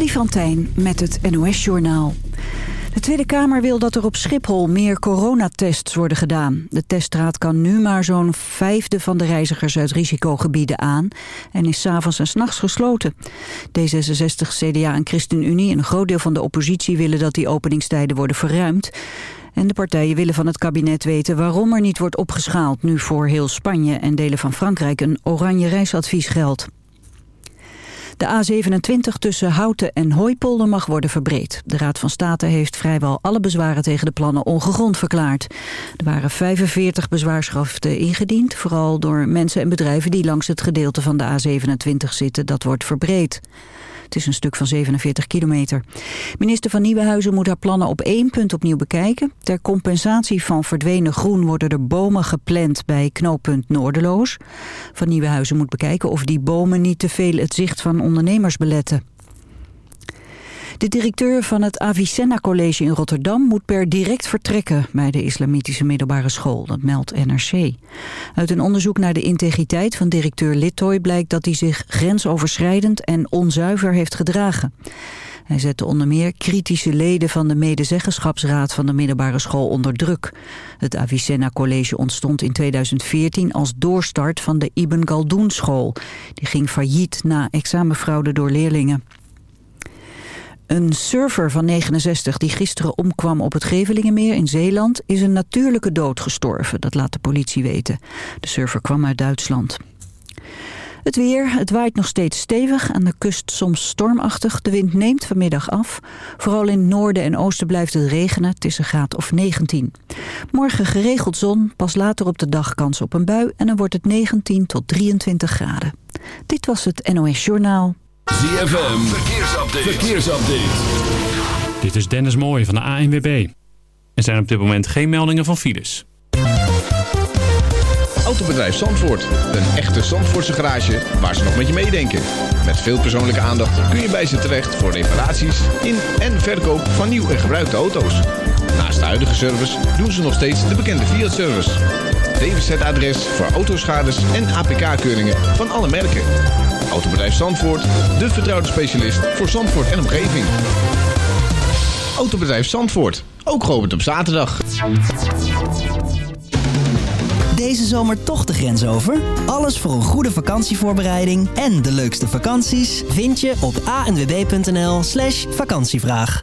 Freddy van met het NOS-journaal. De Tweede Kamer wil dat er op Schiphol meer coronatests worden gedaan. De teststraat kan nu maar zo'n vijfde van de reizigers uit risicogebieden aan... en is s'avonds en s'nachts gesloten. D66, CDA en ChristenUnie en een groot deel van de oppositie... willen dat die openingstijden worden verruimd. En de partijen willen van het kabinet weten waarom er niet wordt opgeschaald... nu voor heel Spanje en delen van Frankrijk een oranje reisadvies geldt. De A27 tussen Houten en Hooipolder mag worden verbreed. De Raad van State heeft vrijwel alle bezwaren tegen de plannen ongegrond verklaard. Er waren 45 bezwaarschriften ingediend, vooral door mensen en bedrijven die langs het gedeelte van de A27 zitten dat wordt verbreed. Het is een stuk van 47 kilometer. Minister van Nieuwenhuizen moet haar plannen op één punt opnieuw bekijken. Ter compensatie van verdwenen groen worden er bomen gepland bij knooppunt Noorderloos. Van Nieuwenhuizen moet bekijken of die bomen niet te veel het zicht van ondernemers beletten. De directeur van het Avicenna College in Rotterdam moet per direct vertrekken bij de islamitische middelbare school, dat meldt NRC. Uit een onderzoek naar de integriteit van directeur Littoy blijkt dat hij zich grensoverschrijdend en onzuiver heeft gedragen. Hij zette onder meer kritische leden van de medezeggenschapsraad van de middelbare school onder druk. Het Avicenna College ontstond in 2014 als doorstart van de Ibn Galdoen school. Die ging failliet na examenfraude door leerlingen. Een surfer van 69 die gisteren omkwam op het Gevelingenmeer in Zeeland... is een natuurlijke dood gestorven, dat laat de politie weten. De surfer kwam uit Duitsland. Het weer, het waait nog steeds stevig, aan de kust soms stormachtig. De wind neemt vanmiddag af. Vooral in noorden en oosten blijft het regenen, het is een graad of 19. Morgen geregeld zon, pas later op de dag kans op een bui... en dan wordt het 19 tot 23 graden. Dit was het NOS Journaal. ZFM, verkeersupdate. verkeersupdate. Dit is Dennis Mooij van de ANWB. Er zijn op dit moment geen meldingen van files. Autobedrijf Zandvoort. Een echte Zandvoortse garage waar ze nog met je meedenken. Met veel persoonlijke aandacht kun je bij ze terecht voor reparaties in en verkoop van nieuw en gebruikte auto's. Naast de huidige service doen ze nog steeds de bekende Fiat-service. DWZ-adres voor autoschades en APK-keuringen van alle merken. Autobedrijf Zandvoort, de vertrouwde specialist voor Zandvoort en omgeving. Autobedrijf Zandvoort, ook geopend op zaterdag. Deze zomer toch de grens over? Alles voor een goede vakantievoorbereiding en de leukste vakanties vind je op anwb.nl slash vakantievraag.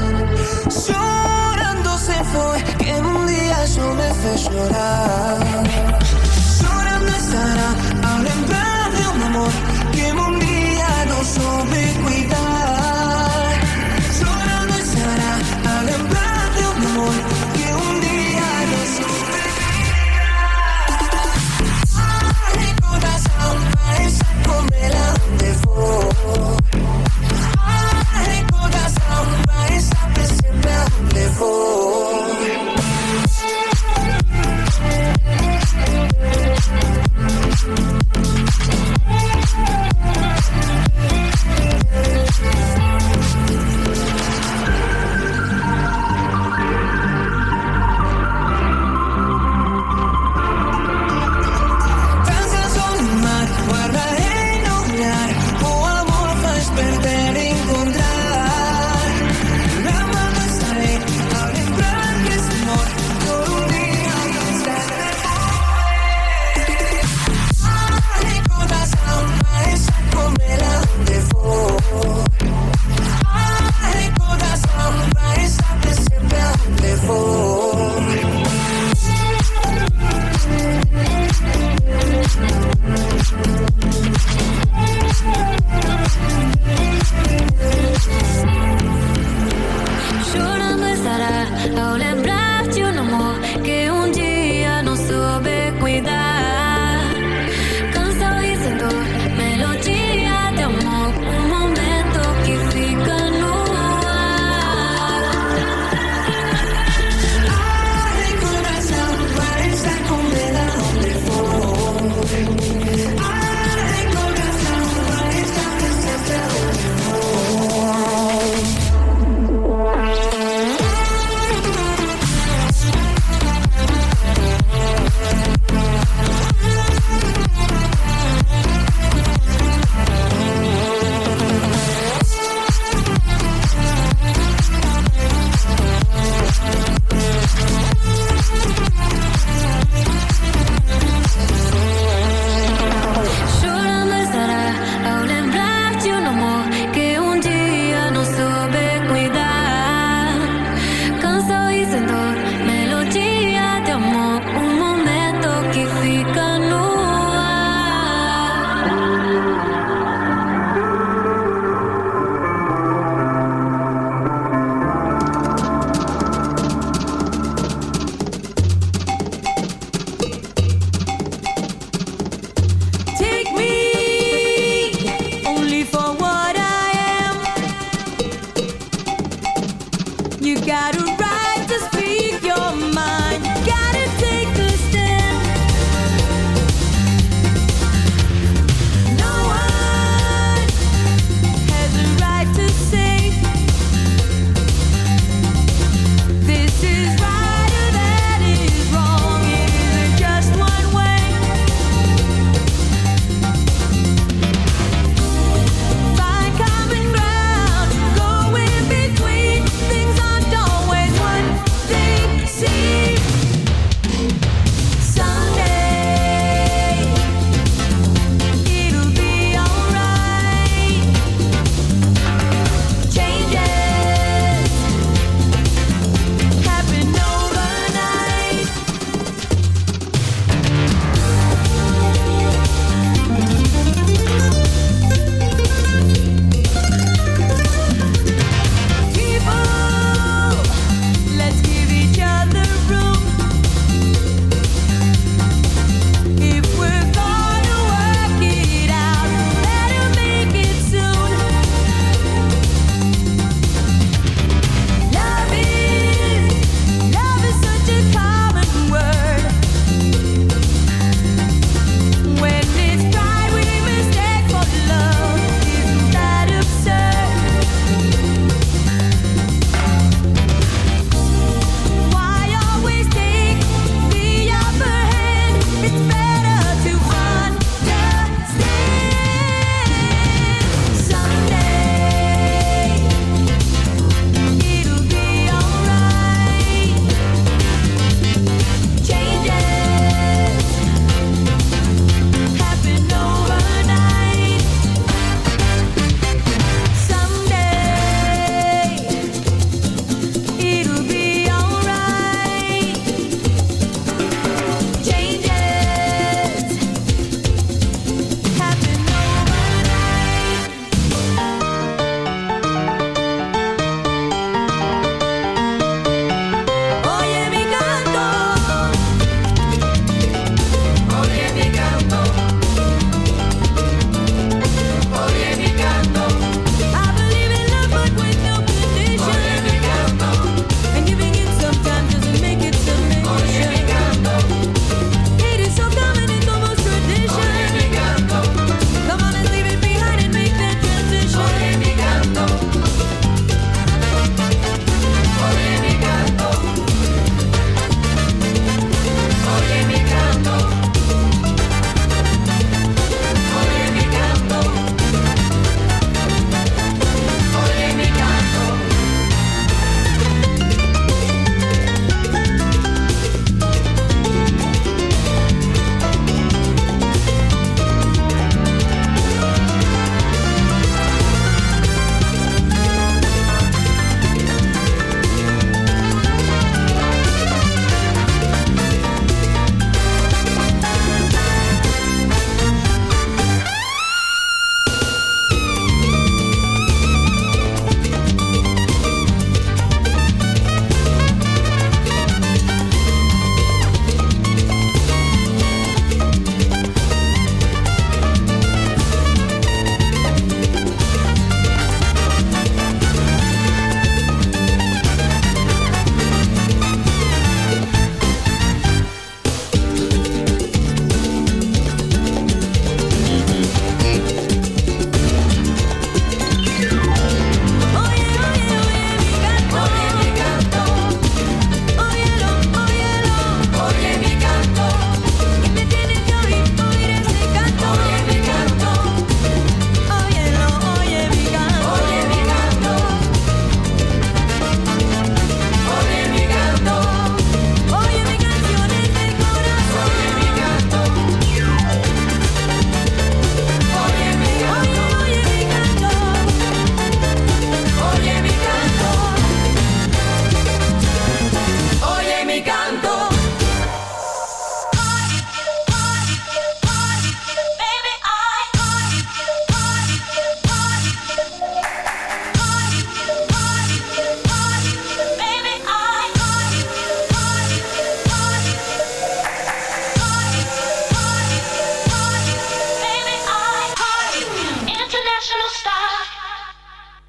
Llorando se foi, que un día só me fez chorar. Llorando estará a lembrar de un amor que un día no soube cuidar. Llorando estará a lembrar de un amor que un día no soube cuidar.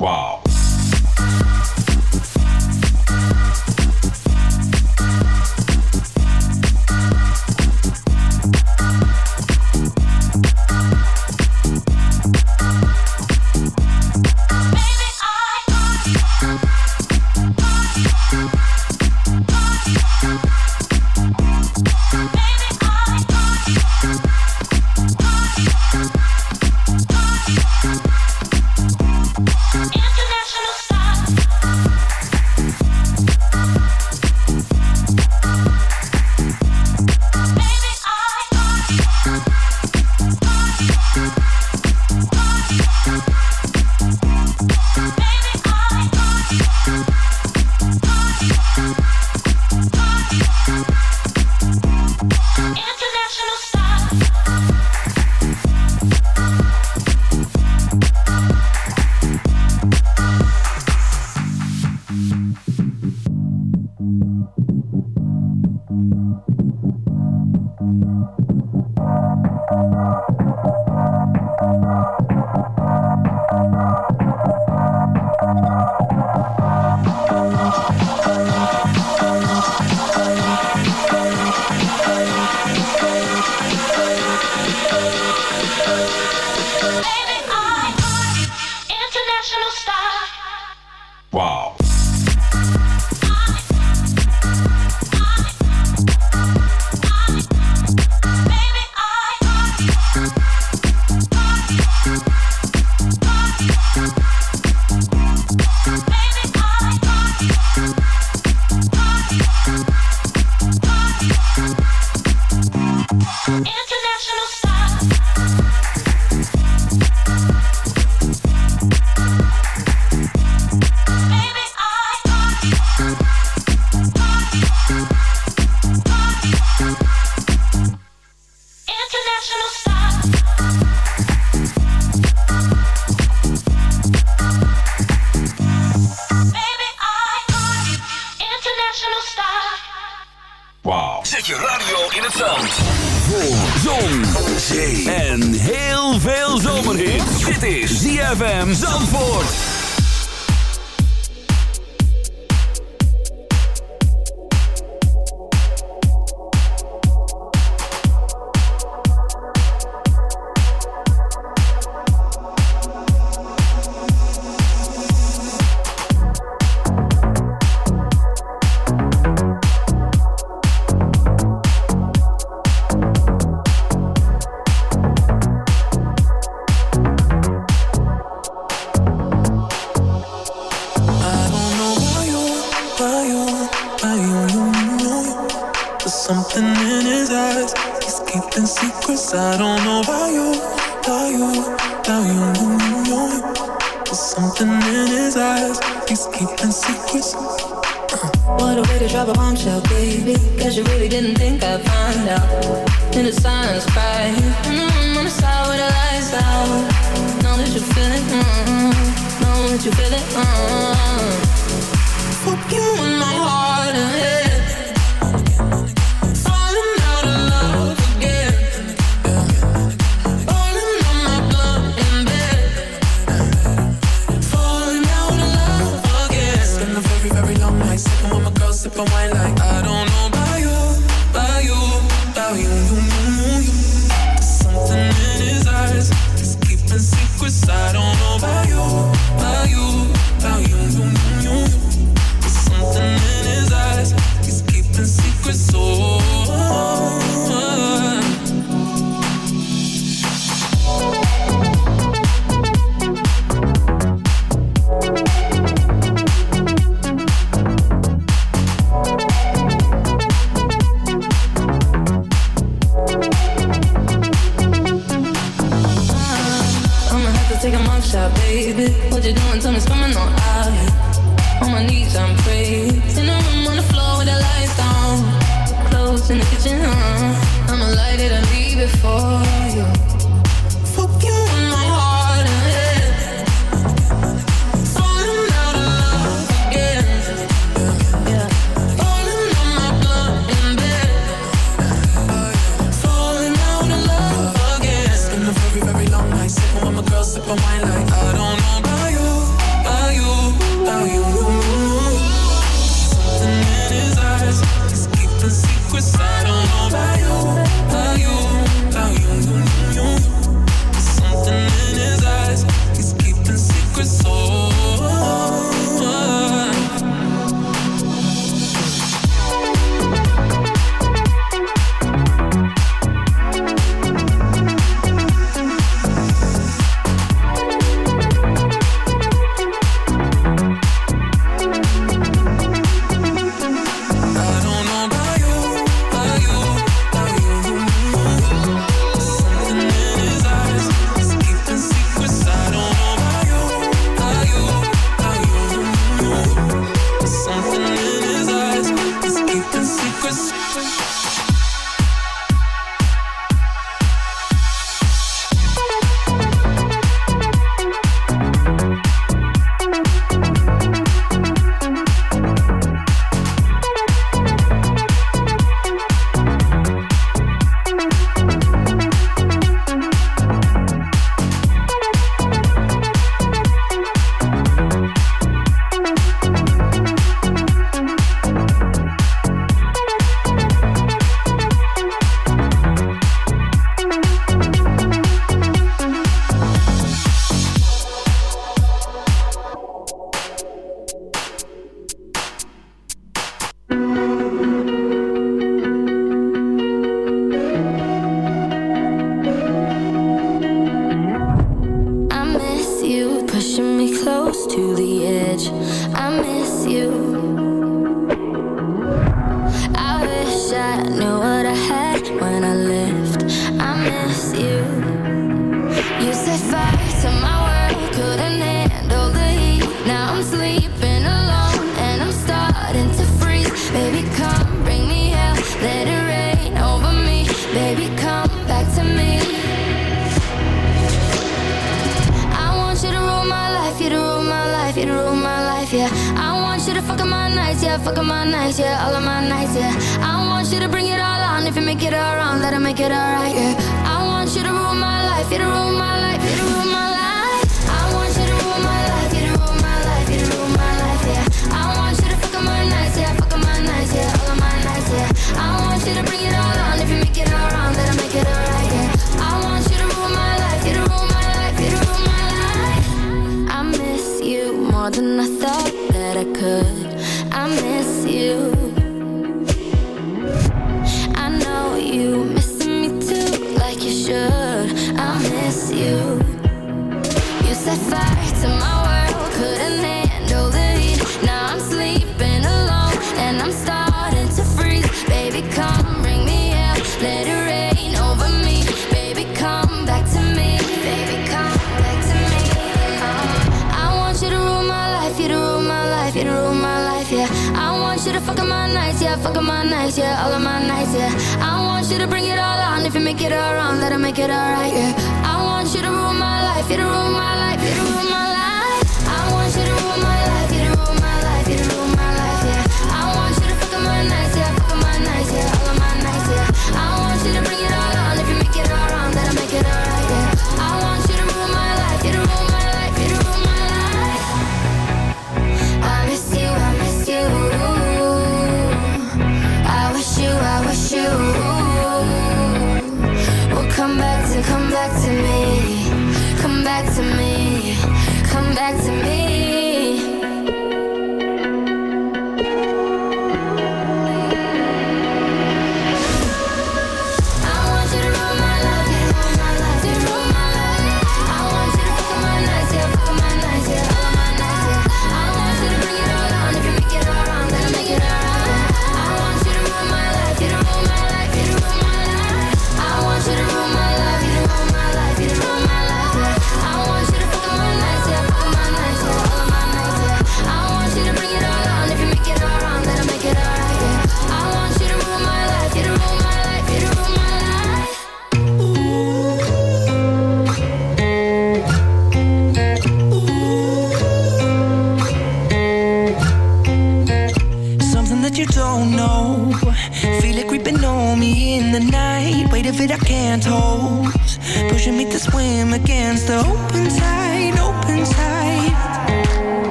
Wow.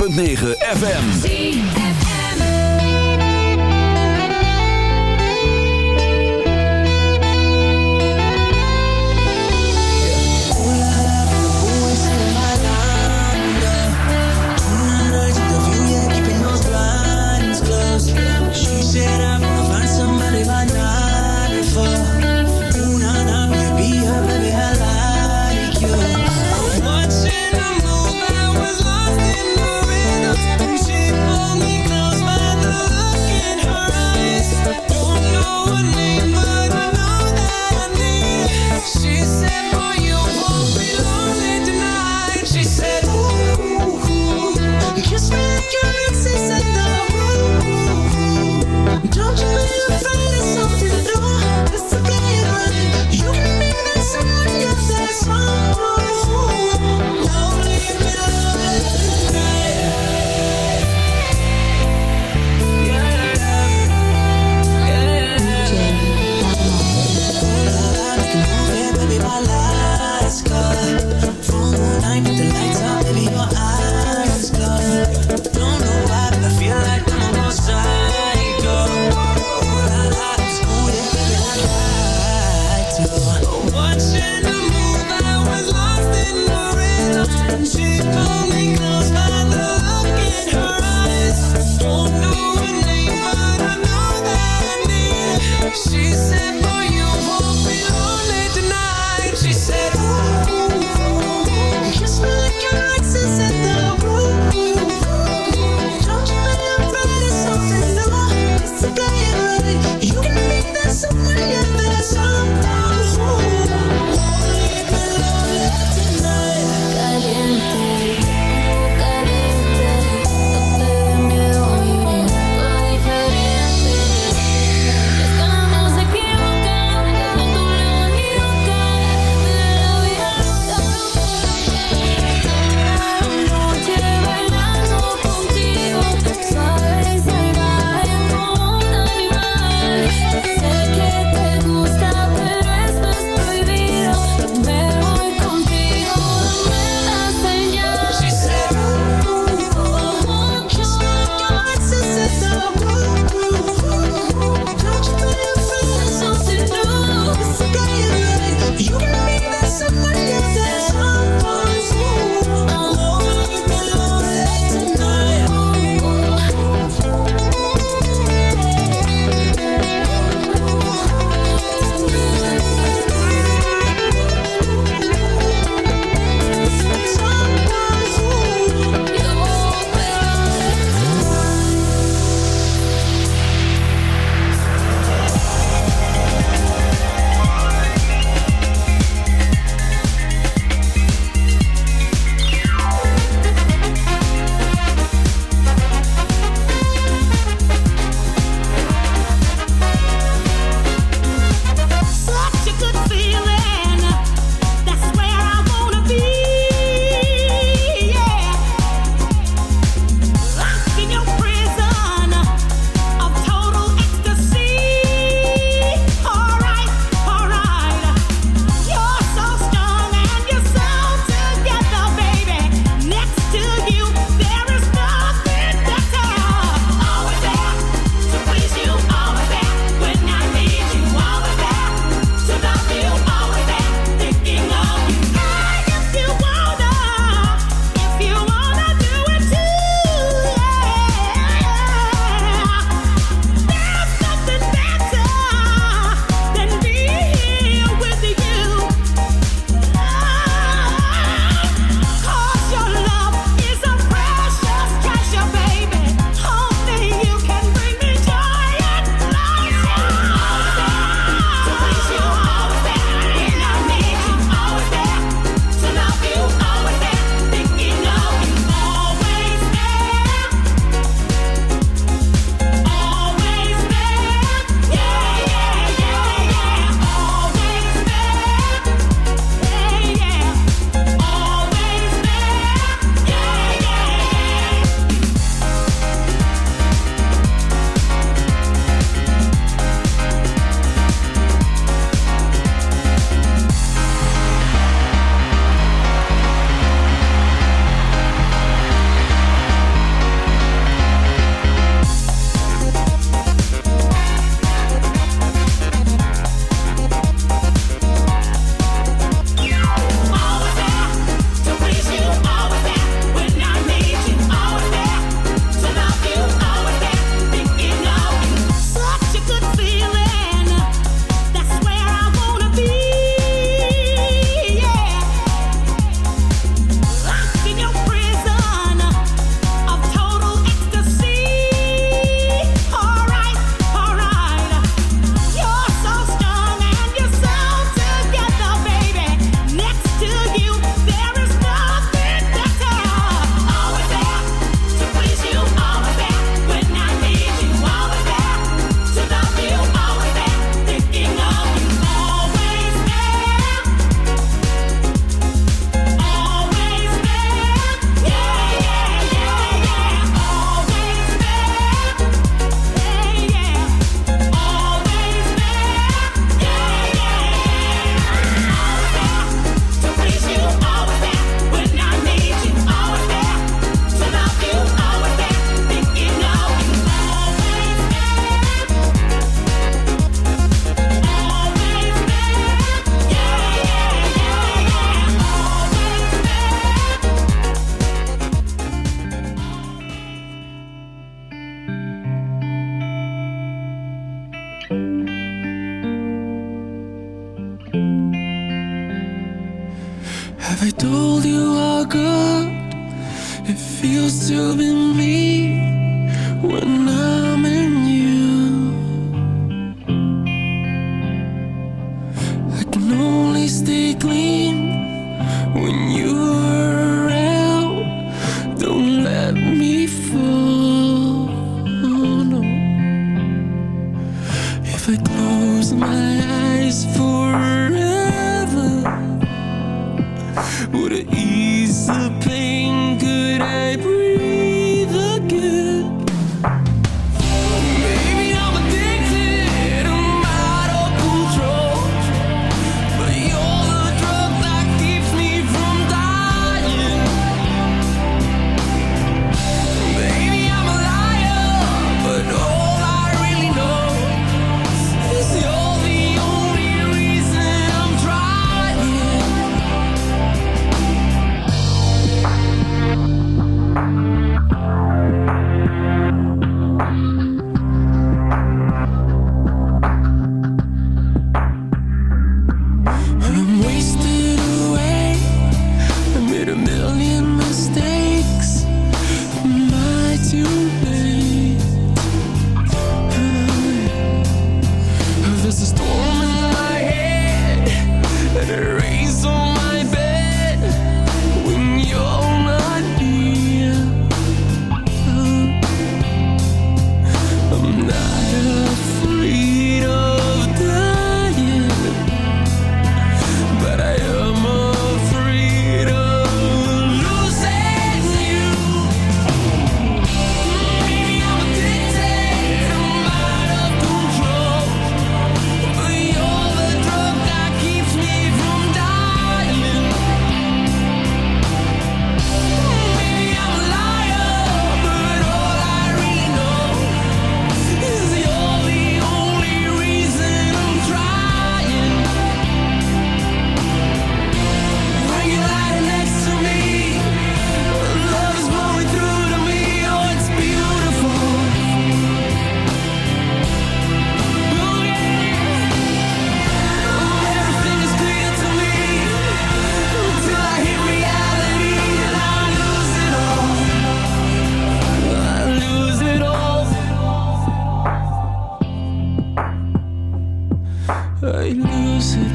106.9 FM.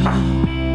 Música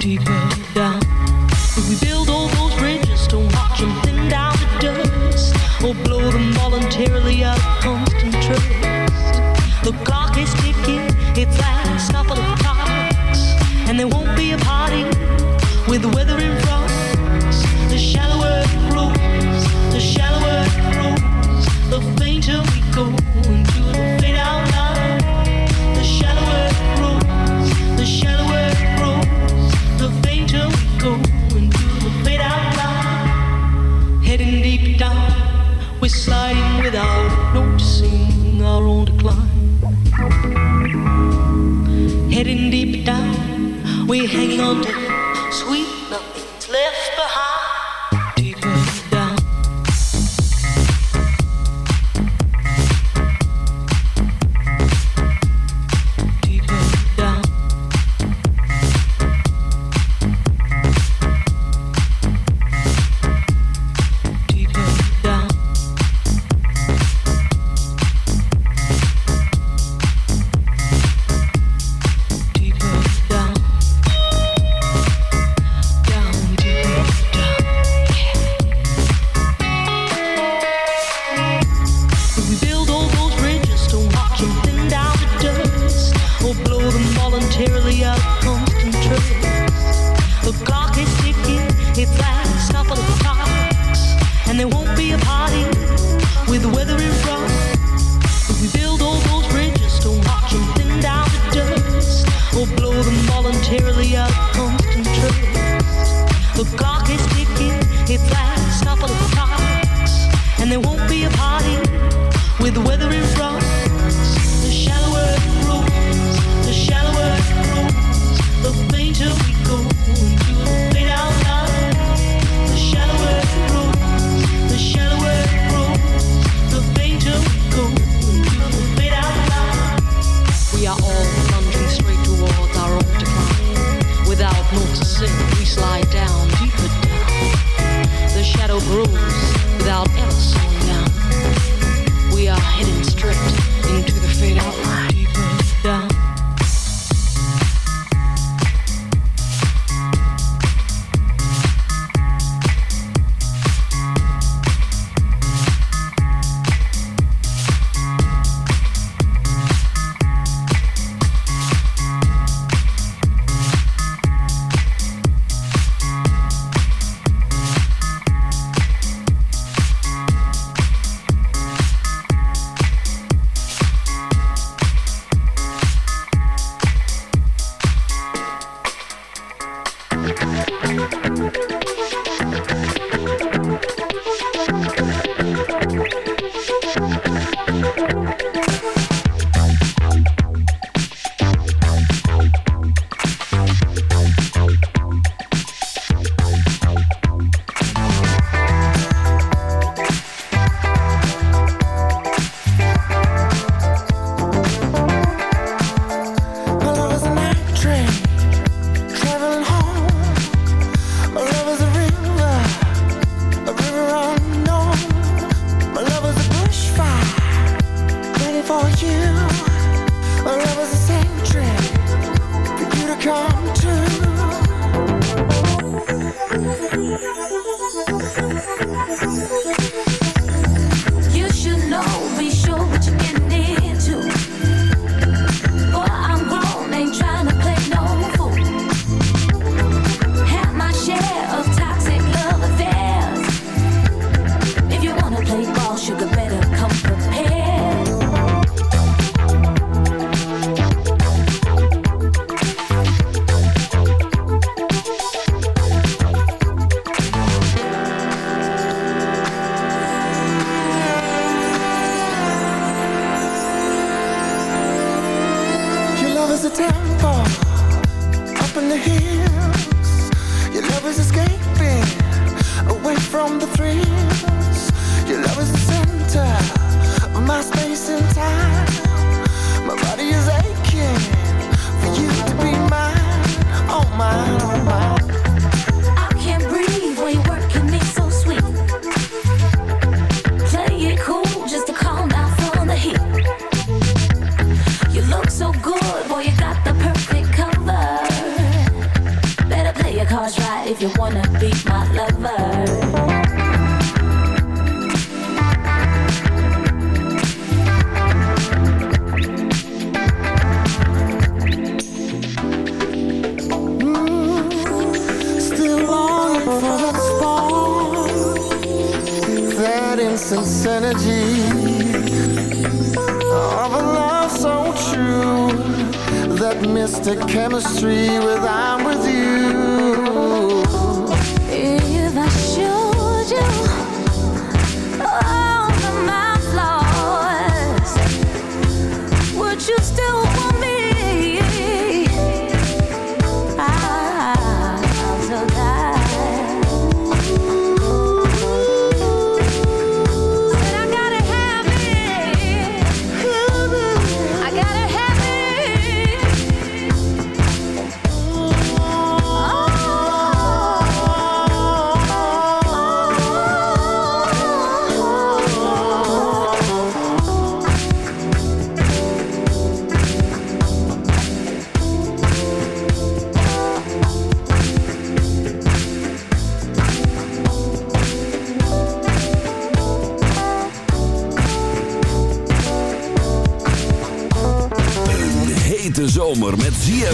deeper down.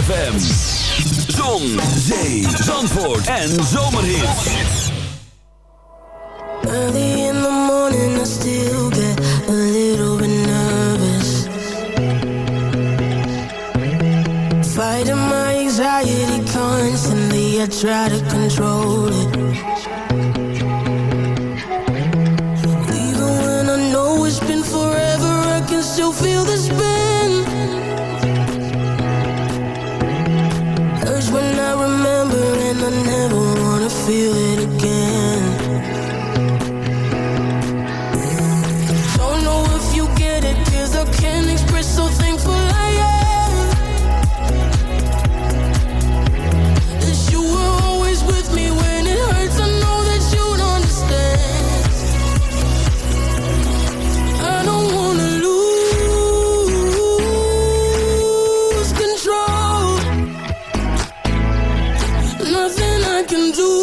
ZFM. Zon, zee, zandvoort en zomerhits. Can do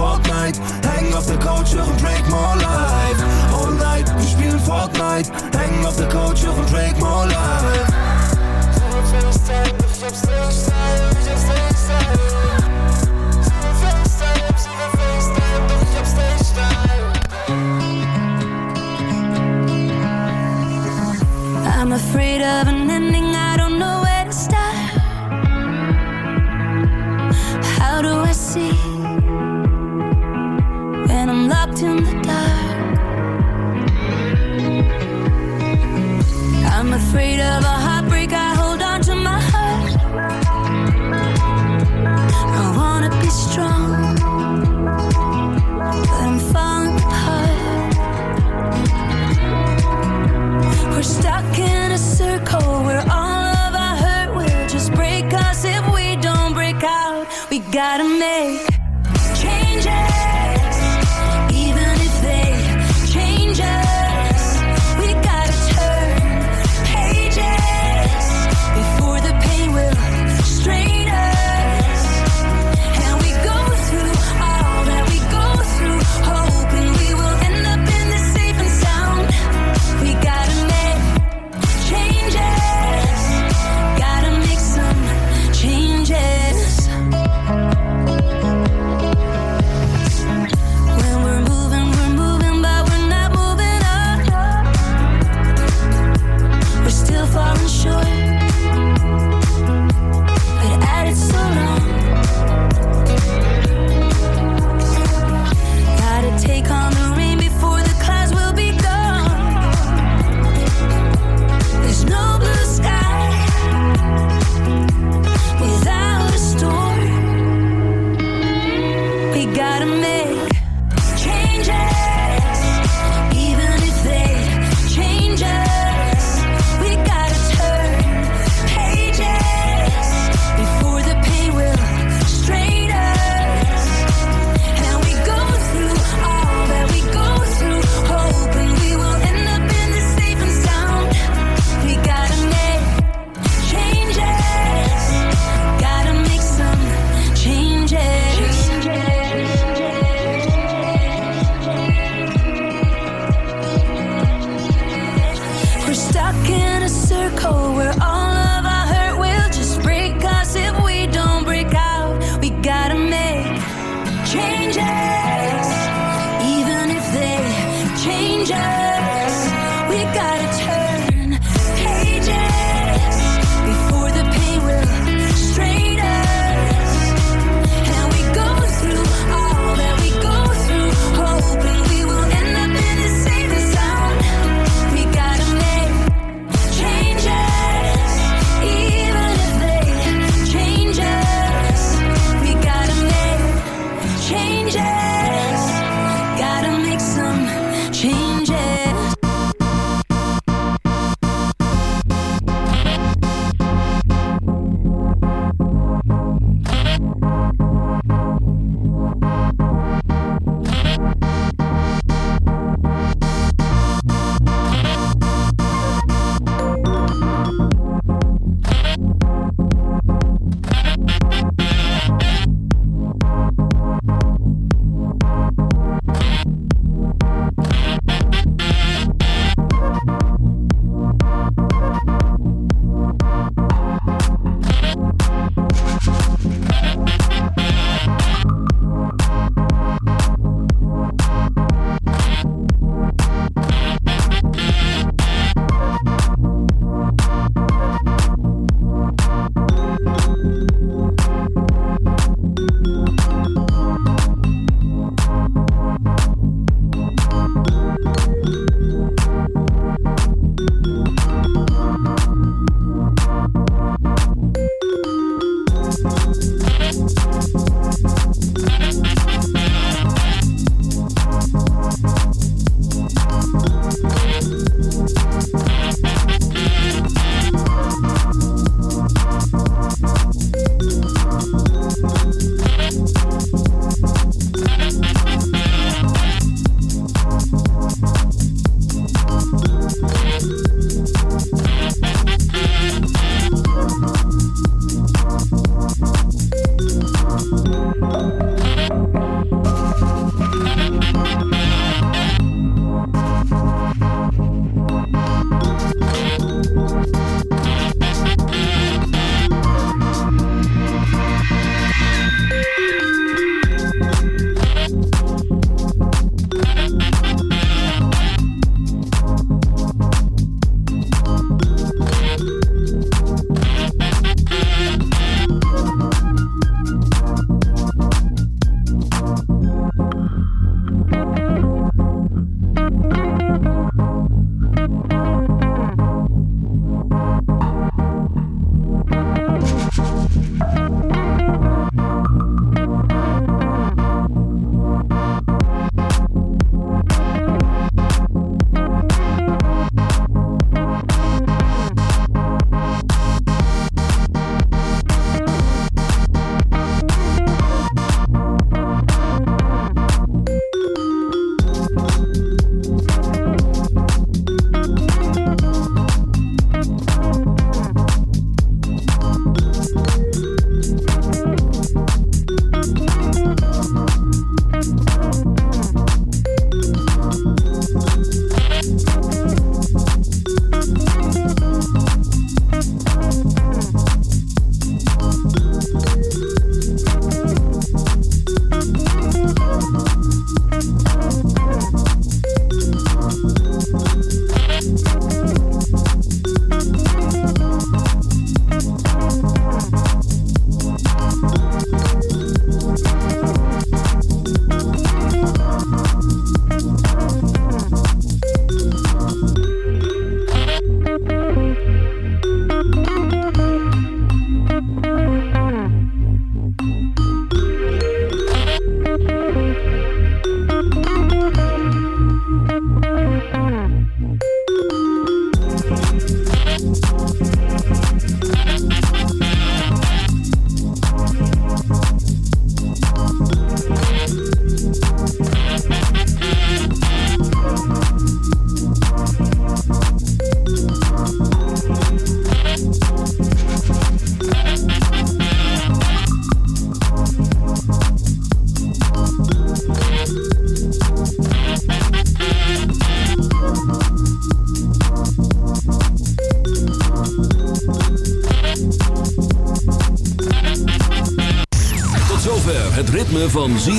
Fortnite. Hängen auf der Couch, hören Drake More Life. All night, wir spielen Fortnite. Hängen auf der Couch, hören Drake More Life. I'm afraid of an ending, I don't know where to start. How do I see